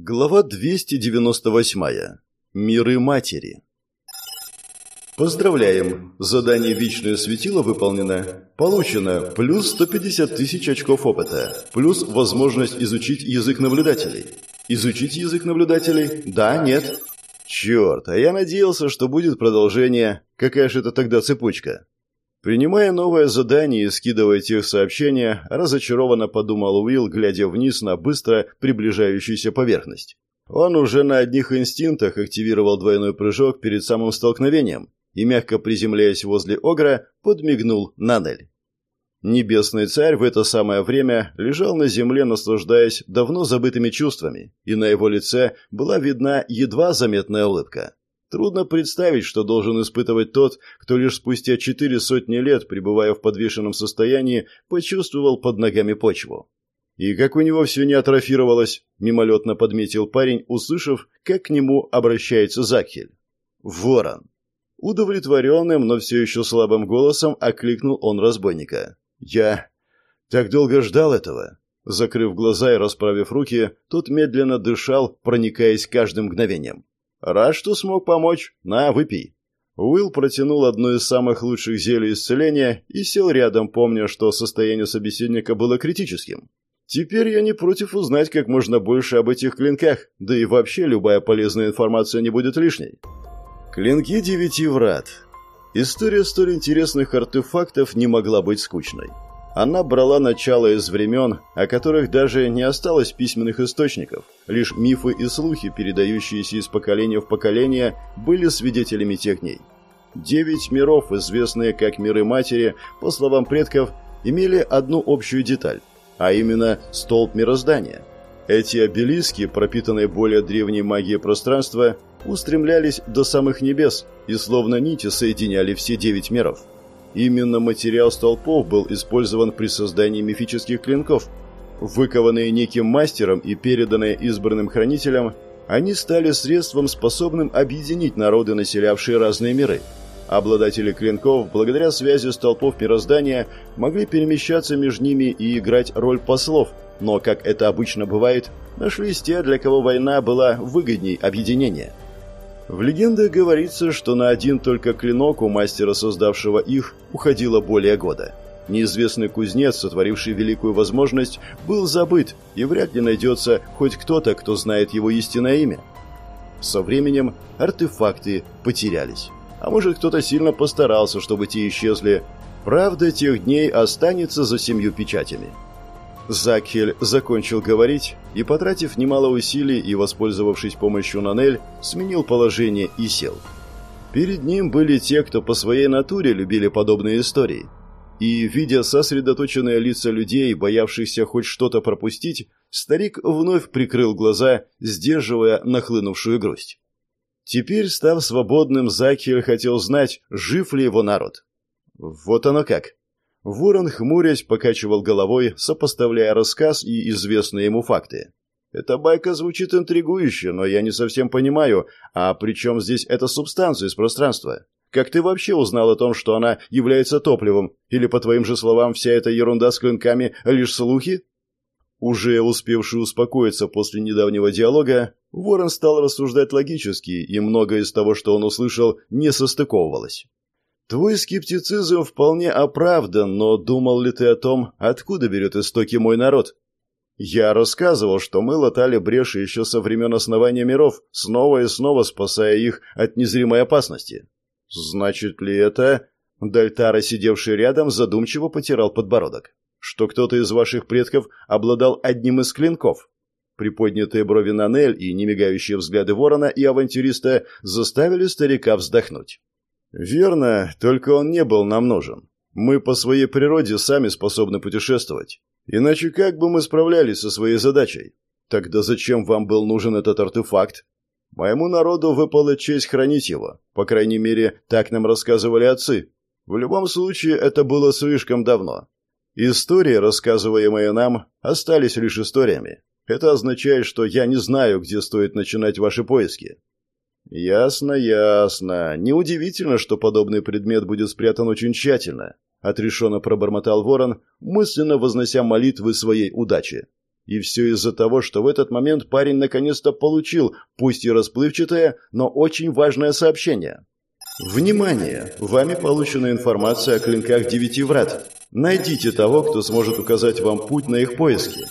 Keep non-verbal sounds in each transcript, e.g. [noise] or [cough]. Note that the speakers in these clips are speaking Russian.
Глава 298. Миры матери. Поздравляем! Задание «Вечное светило» выполнено. Получено плюс 150 тысяч очков опыта, плюс возможность изучить язык наблюдателей. Изучить язык наблюдателей? Да, нет? Черт, а я надеялся, что будет продолжение. Какая же это тогда цепочка? Принимая новое задание и скидывая тех сообщения, разочарованно подумал Уилл, глядя вниз на быстро приближающуюся поверхность. Он уже на одних инстинктах активировал двойной прыжок перед самым столкновением и, мягко приземляясь возле Огра, подмигнул Нанель. Небесный царь в это самое время лежал на земле, наслаждаясь давно забытыми чувствами, и на его лице была видна едва заметная улыбка. Трудно представить, что должен испытывать тот, кто лишь спустя четыре сотни лет, пребывая в подвешенном состоянии, почувствовал под ногами почву. И как у него все не атрофировалось, мимолетно подметил парень, услышав, как к нему обращается Закхель. «Ворон». Удовлетворенным, но все еще слабым голосом окликнул он разбойника. «Я так долго ждал этого». Закрыв глаза и расправив руки, тот медленно дышал, проникаясь каждым мгновением. «Рад, что смог помочь. На, выпей». Уилл протянул одно из самых лучших зелий исцеления и сел рядом, помня, что состояние собеседника было критическим. «Теперь я не против узнать как можно больше об этих клинках, да и вообще любая полезная информация не будет лишней». Клинки девяти врат. История столь интересных артефактов не могла быть скучной. Она брала начало из времен, о которых даже не осталось письменных источников. Лишь мифы и слухи, передающиеся из поколения в поколение, были свидетелями тех дней. Девять миров, известные как миры матери, по словам предков, имели одну общую деталь, а именно столб мироздания. Эти обелиски, пропитанные более древней магией пространства, устремлялись до самых небес и словно нити соединяли все девять миров. Именно материал столпов был использован при создании мифических клинков. Выкованные неким мастером и переданные избранным хранителям, они стали средством, способным объединить народы, населявшие разные миры. Обладатели клинков, благодаря связи столпов мироздания, могли перемещаться между ними и играть роль послов, но, как это обычно бывает, нашлись те, для кого война была выгодней объединения. В легендах говорится, что на один только клинок у мастера, создавшего их, уходило более года. Неизвестный кузнец, сотворивший великую возможность, был забыт, и вряд ли найдется хоть кто-то, кто знает его истинное имя. Со временем артефакты потерялись. А может, кто-то сильно постарался, чтобы те исчезли. Правда тех дней останется за семью печатями. Закхель закончил говорить и, потратив немало усилий и воспользовавшись помощью Нанель, сменил положение и сел. Перед ним были те, кто по своей натуре любили подобные истории. И, видя сосредоточенные лица людей, боявшихся хоть что-то пропустить, старик вновь прикрыл глаза, сдерживая нахлынувшую грусть. Теперь, став свободным, Закхель хотел знать, жив ли его народ. Вот оно как. Ворон, хмурясь, покачивал головой, сопоставляя рассказ и известные ему факты. «Эта байка звучит интригующе, но я не совсем понимаю, а при чем здесь эта субстанция из пространства? Как ты вообще узнал о том, что она является топливом? Или, по твоим же словам, вся эта ерунда с клинками — лишь слухи?» Уже успевший успокоиться после недавнего диалога, Ворон стал рассуждать логически, и многое из того, что он услышал, не состыковывалось. Твой скептицизм вполне оправдан, но думал ли ты о том, откуда берет истоки мой народ? Я рассказывал, что мы латали бреши еще со времен основания миров, снова и снова спасая их от незримой опасности. Значит ли это... Дальтара, сидевший рядом, задумчиво потирал подбородок. Что кто-то из ваших предков обладал одним из клинков? Приподнятые брови Нанель и немигающие взгляды ворона и авантюриста заставили старика вздохнуть. «Верно, только он не был нам нужен. Мы по своей природе сами способны путешествовать. Иначе как бы мы справлялись со своей задачей? Тогда зачем вам был нужен этот артефакт? Моему народу выпала честь хранить его. По крайней мере, так нам рассказывали отцы. В любом случае, это было слишком давно. Истории, рассказываемые нам, остались лишь историями. Это означает, что я не знаю, где стоит начинать ваши поиски. «Ясно, ясно. Неудивительно, что подобный предмет будет спрятан очень тщательно», — отрешенно пробормотал ворон, мысленно вознося молитвы своей удачи. И все из-за того, что в этот момент парень наконец-то получил, пусть и расплывчатое, но очень важное сообщение. Внимание! Вами получена информация о клинках девяти врат. Найдите того, кто сможет указать вам путь на их поиски.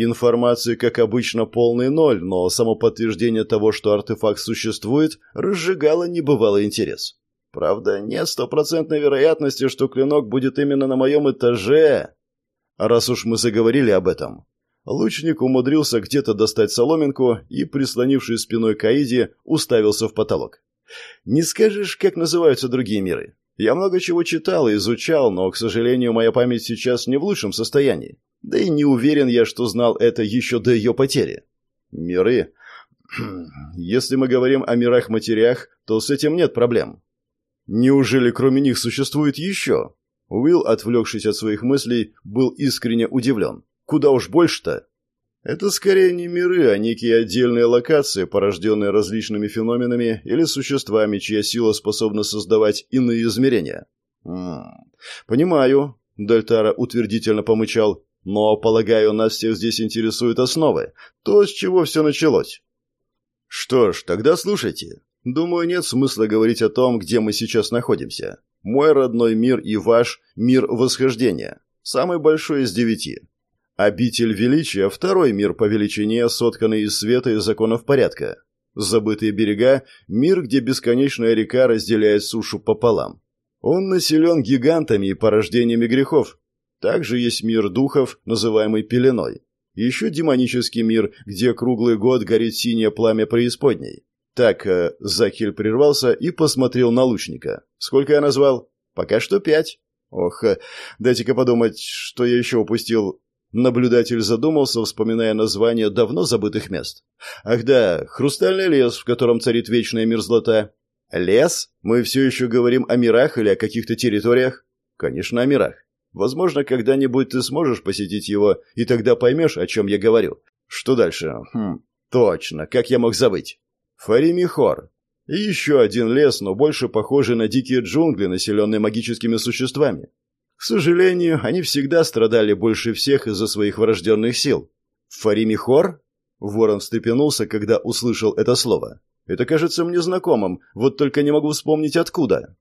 Информации, как обычно, полный ноль, но само подтверждение того, что артефакт существует, разжигало небывалый интерес. Правда, нет стопроцентной вероятности, что клинок будет именно на моем этаже. Раз уж мы заговорили об этом. Лучник умудрился где-то достать соломинку и, прислонившись спиной к Аиде, уставился в потолок. Не скажешь, как называются другие миры? Я много чего читал и изучал, но, к сожалению, моя память сейчас не в лучшем состоянии. Да и не уверен я, что знал это еще до ее потери. Миры. [clears throat] Если мы говорим о мирах-матерях, то с этим нет проблем. Неужели кроме них существует еще? Уилл, отвлекшись от своих мыслей, был искренне удивлен. Куда уж больше-то? Это скорее не миры, а некие отдельные локации, порожденные различными феноменами или существами, чья сила способна создавать иные измерения. «М -м, «Понимаю», — Дальтара утвердительно помычал, «но, полагаю, нас всех здесь интересуют основы, то, с чего все началось». «Что ж, тогда слушайте. Думаю, нет смысла говорить о том, где мы сейчас находимся. Мой родной мир и ваш – мир восхождения, самый большой из девяти». Обитель Величия – второй мир по величине, сотканный из света и законов порядка. Забытые берега – мир, где бесконечная река разделяет сушу пополам. Он населен гигантами и порождениями грехов. Также есть мир духов, называемый пеленой. Еще демонический мир, где круглый год горит синее пламя преисподней. Так, э, Закиль прервался и посмотрел на лучника. Сколько я назвал? Пока что пять. Ох, э, дайте-ка подумать, что я еще упустил. Наблюдатель задумался, вспоминая названия давно забытых мест. Ах да, хрустальный лес, в котором царит вечная мерзлота. Лес? Мы все еще говорим о мирах или о каких-то территориях? Конечно, о мирах. Возможно, когда-нибудь ты сможешь посетить его, и тогда поймешь, о чем я говорю. Что дальше? Хм, точно, как я мог забыть? Фаримихор. И еще один лес, но больше похожий на дикие джунгли, населенные магическими существами. К сожалению, они всегда страдали больше всех из-за своих врожденных сил. «Фаримихор?» Ворон встрепенулся, когда услышал это слово. «Это кажется мне знакомым, вот только не могу вспомнить откуда».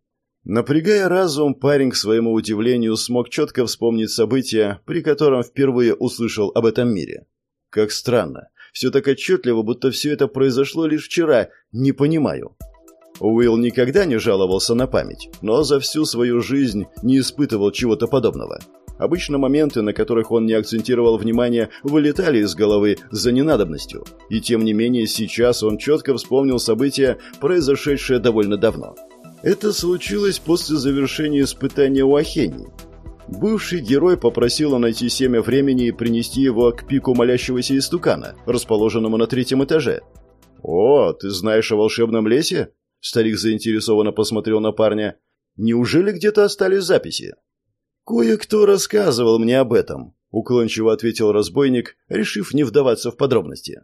Напрягая разум, парень, к своему удивлению, смог четко вспомнить события, при котором впервые услышал об этом мире. Как странно. Все так отчетливо, будто все это произошло лишь вчера. Не понимаю. Уилл никогда не жаловался на память, но за всю свою жизнь не испытывал чего-то подобного. Обычно моменты, на которых он не акцентировал внимание, вылетали из головы за ненадобностью. И тем не менее сейчас он четко вспомнил события, произошедшие довольно давно. Это случилось после завершения испытания у Ахении. Бывший герой попросил найти семя времени и принести его к пику молящегося истукана, расположенному на третьем этаже. «О, ты знаешь о волшебном лесе?» Старик заинтересованно посмотрел на парня. «Неужели где-то остались записи?» «Кое-кто рассказывал мне об этом», — уклончиво ответил разбойник, решив не вдаваться в подробности.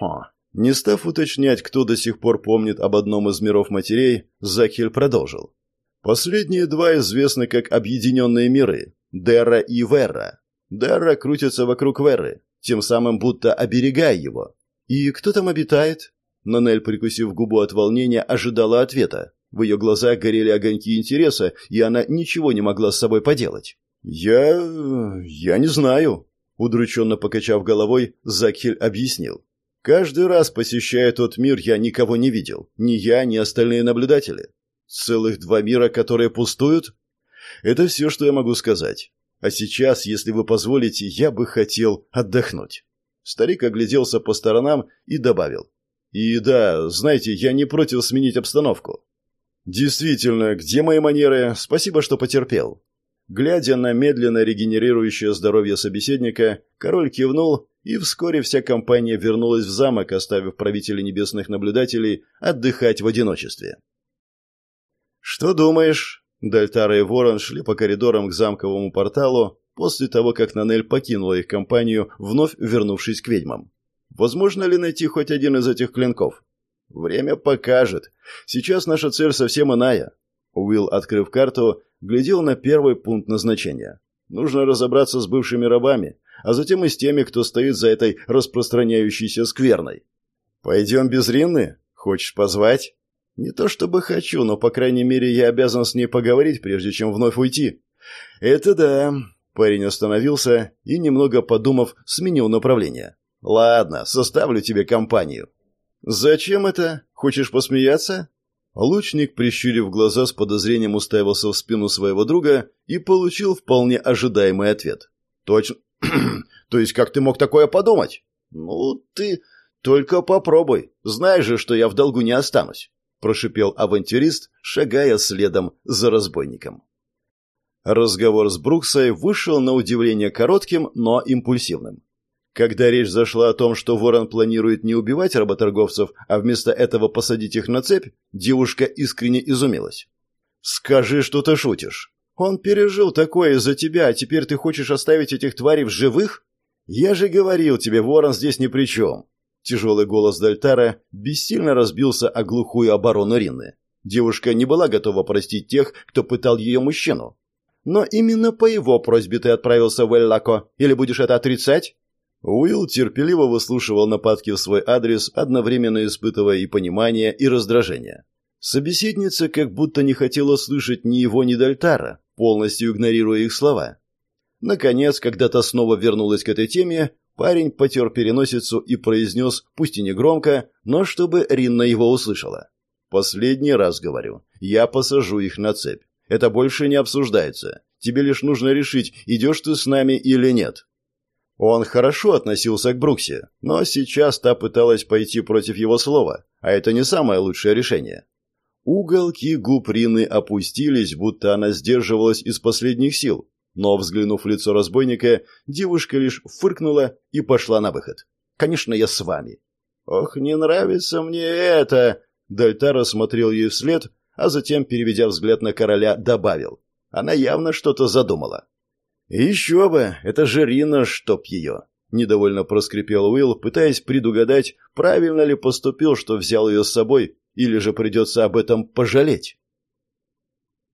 «Ха». Не став уточнять, кто до сих пор помнит об одном из миров матерей, Закель продолжил. Последние два известны как объединенные миры – Дерра и Верра. Дерра крутится вокруг Верры, тем самым будто оберегая его. «И кто там обитает?» Нанель, прикусив губу от волнения, ожидала ответа. В ее глазах горели огоньки интереса, и она ничего не могла с собой поделать. «Я... я не знаю», — удрученно покачав головой, Закхель объяснил. «Каждый раз, посещая тот мир, я никого не видел. Ни я, ни остальные наблюдатели. Целых два мира, которые пустуют? Это все, что я могу сказать. А сейчас, если вы позволите, я бы хотел отдохнуть». Старик огляделся по сторонам и добавил. И да, знаете, я не против сменить обстановку. Действительно, где мои манеры? Спасибо, что потерпел. Глядя на медленно регенерирующее здоровье собеседника, король кивнул, и вскоре вся компания вернулась в замок, оставив правителей небесных наблюдателей отдыхать в одиночестве. «Что думаешь?» Дальтара и Ворон шли по коридорам к замковому порталу после того, как Нанель покинула их компанию, вновь вернувшись к ведьмам. Возможно ли найти хоть один из этих клинков? Время покажет. Сейчас наша цель совсем иная. Уилл, открыв карту, глядел на первый пункт назначения. Нужно разобраться с бывшими рабами, а затем и с теми, кто стоит за этой распространяющейся скверной. «Пойдем без Ринны? Хочешь позвать?» «Не то чтобы хочу, но, по крайней мере, я обязан с ней поговорить, прежде чем вновь уйти». «Это да». Парень остановился и, немного подумав, сменил направление. «Ладно, составлю тебе компанию». «Зачем это? Хочешь посмеяться?» Лучник, прищурив глаза, с подозрением уставился в спину своего друга и получил вполне ожидаемый ответ. «Точно? [clears throat] То есть как ты мог такое подумать?» «Ну, ты только попробуй. Знаешь же, что я в долгу не останусь», – прошипел авантюрист, шагая следом за разбойником. Разговор с Бруксой вышел на удивление коротким, но импульсивным. Когда речь зашла о том, что Ворон планирует не убивать работорговцев, а вместо этого посадить их на цепь, девушка искренне изумилась. «Скажи, что ты шутишь. Он пережил такое из-за тебя, а теперь ты хочешь оставить этих тварей в живых? Я же говорил тебе, Ворон здесь ни при чем». Тяжелый голос Дальтара бессильно разбился о глухую оборону Ринны. Девушка не была готова простить тех, кто пытал ее мужчину. «Но именно по его просьбе ты отправился в Эль-Лако. Или будешь это отрицать?» Уилл терпеливо выслушивал нападки в свой адрес, одновременно испытывая и понимание, и раздражение. Собеседница как будто не хотела слышать ни его, ни Дальтара, полностью игнорируя их слова. Наконец, когда та снова вернулась к этой теме, парень потер переносицу и произнес, пусть и не громко, но чтобы Ринна его услышала. «Последний раз говорю, я посажу их на цепь. Это больше не обсуждается. Тебе лишь нужно решить, идешь ты с нами или нет». Он хорошо относился к Бруксе, но сейчас та пыталась пойти против его слова, а это не самое лучшее решение. Уголки губ Рины опустились, будто она сдерживалась из последних сил, но, взглянув в лицо разбойника, девушка лишь фыркнула и пошла на выход. «Конечно, я с вами». «Ох, не нравится мне это!» Дальтара смотрел ей вслед, а затем, переведя взгляд на короля, добавил. Она явно что-то задумала. «Еще бы! Это же Рина, чтоб ее!» Недовольно проскрипел Уилл, пытаясь предугадать, правильно ли поступил, что взял ее с собой, или же придется об этом пожалеть.